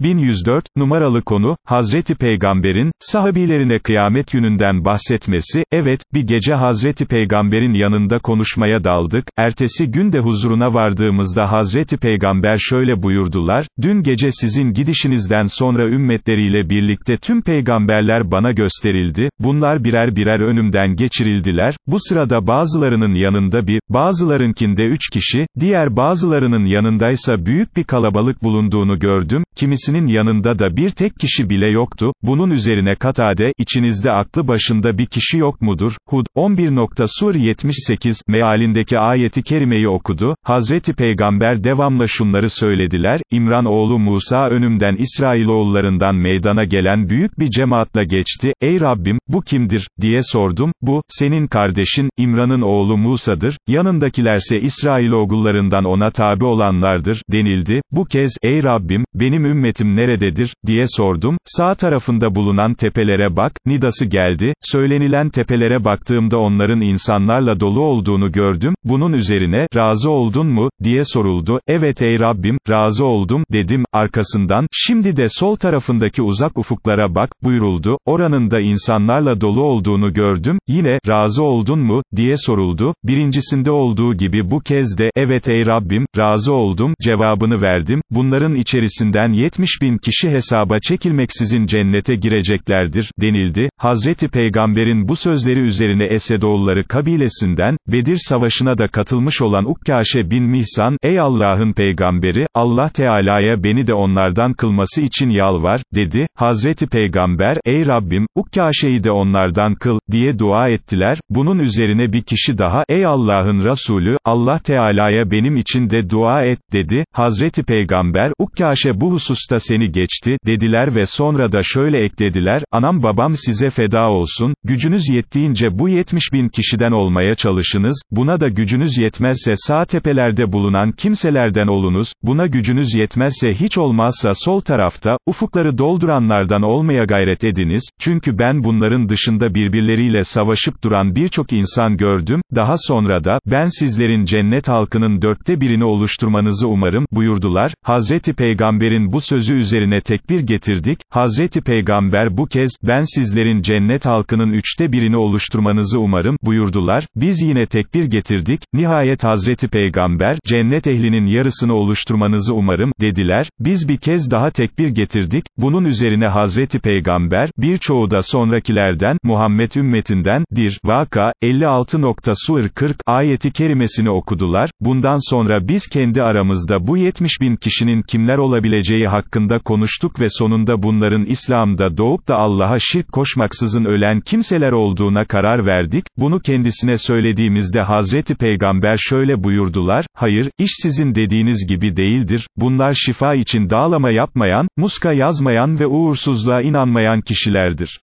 1104, numaralı konu, Hazreti Peygamber'in, sahabilerine kıyamet gününden bahsetmesi, evet, bir gece Hazreti Peygamber'in yanında konuşmaya daldık, ertesi gün de huzuruna vardığımızda Hazreti Peygamber şöyle buyurdular, dün gece sizin gidişinizden sonra ümmetleriyle birlikte tüm peygamberler bana gösterildi, bunlar birer birer önümden geçirildiler, bu sırada bazılarının yanında bir, bazılarınkinde üç kişi, diğer bazılarının yanındaysa büyük bir kalabalık bulunduğunu gördüm, kimisinin yanında da bir tek kişi bile yoktu, bunun üzerine Katade, içinizde aklı başında bir kişi yok mudur? Hud, 11. Sur 78, mealindeki ayeti kerimeyi okudu, Hazreti Peygamber devamla şunları söylediler, İmran oğlu Musa önümden İsrailoğullarından meydana gelen büyük bir cemaatla geçti, ey Rabbim, bu kimdir, diye sordum, bu, senin kardeşin, İmran'ın oğlu Musa'dır, yanındakilerse İsrailoğullarından ona tabi olanlardır, denildi, bu kez, ey Rabbim, benim ümmetim nerededir, diye sordum, sağ tarafında bulunan tepelere bak, nidası geldi, söylenilen tepelere baktığımda onların insanlarla dolu olduğunu gördüm, bunun üzerine, razı oldun mu, diye soruldu, evet ey Rabbim, razı oldum, dedim, arkasından, şimdi de sol tarafındaki uzak ufuklara bak, buyuruldu, oranın da insanlarla dolu olduğunu gördüm, yine, razı oldun mu, diye soruldu, birincisinde olduğu gibi bu kez de, evet ey Rabbim, razı oldum, cevabını verdim, bunların içerisinden 70 bin kişi hesaba çekilmeksizin cennete gireceklerdir, denildi, Hazreti Peygamber'in bu sözleri üzerine Esedoğulları kabilesinden, Bedir Savaşı'na da katılmış olan Ukkaşe bin Mihsan, ey Allah'ın peygamberi, Allah Teala'ya beni de onlardan kılması için yalvar, dedi, Hazreti Peygamber, ey Rabbim, Ukkaşe'yi de onlardan kıl, diye dua ettiler, bunun üzerine bir kişi daha, ey Allah'ın Resulü, Allah Teala'ya benim için de dua et, dedi, Hazreti Peygamber, Ukkaşe bu hususta seni geçti, dediler ve sonra da şöyle eklediler, anam babam size feda olsun, gücünüz yettiğince bu 70 bin kişiden olmaya çalışınız, buna da gücünüz yetmezse sağ tepelerde bulunan kimselerden olunuz, buna gücünüz yetmezse hiç olmazsa sol tarafta, ufukları dolduranlardan olmaya gayret ediniz, çünkü ben bunların dışında birbirleriyle savaşıp duran birçok insan gördüm, daha sonra da, ben sizlerin cennet halkının dörtte birini oluşturmanızı umarım, buyurdular, Hazreti Peygamber'in bu sözü üzerine tekbir getirdik, Hazreti Peygamber bu kez, ben sizlerin cennet halkının üçte birini oluşturmanızı umarım, buyurdular, biz yine tekbir getirdik, nihayet Hazreti Peygamber, cennet ehlinin yarısını oluşturmanızı umarım, dediler, biz bir kez daha tekbir getirdik, bunun üzerine Hazreti Peygamber, birçoğu da sonrakilerden, Muhammed ümmetinden, dir, Vaka, 56. Sur 40, ayeti kerimesini okudular, bundan sonra biz kendi aramızda bu 70 bin kişinin kimler olabileceği hakkında konuştuk ve sonunda bunların İslam'da doğup da Allah'a şirk koşmaksızın ölen kimseler olduğuna karar verdik, bunu kendisine söylediğimizde Hazreti Peygamber şöyle buyurdular, hayır, iş sizin dediğiniz gibi değildir, bunlar şifa için dağlama yapmayan, muska yazmayan ve uğursuzluğa inanmayan kişilerdir.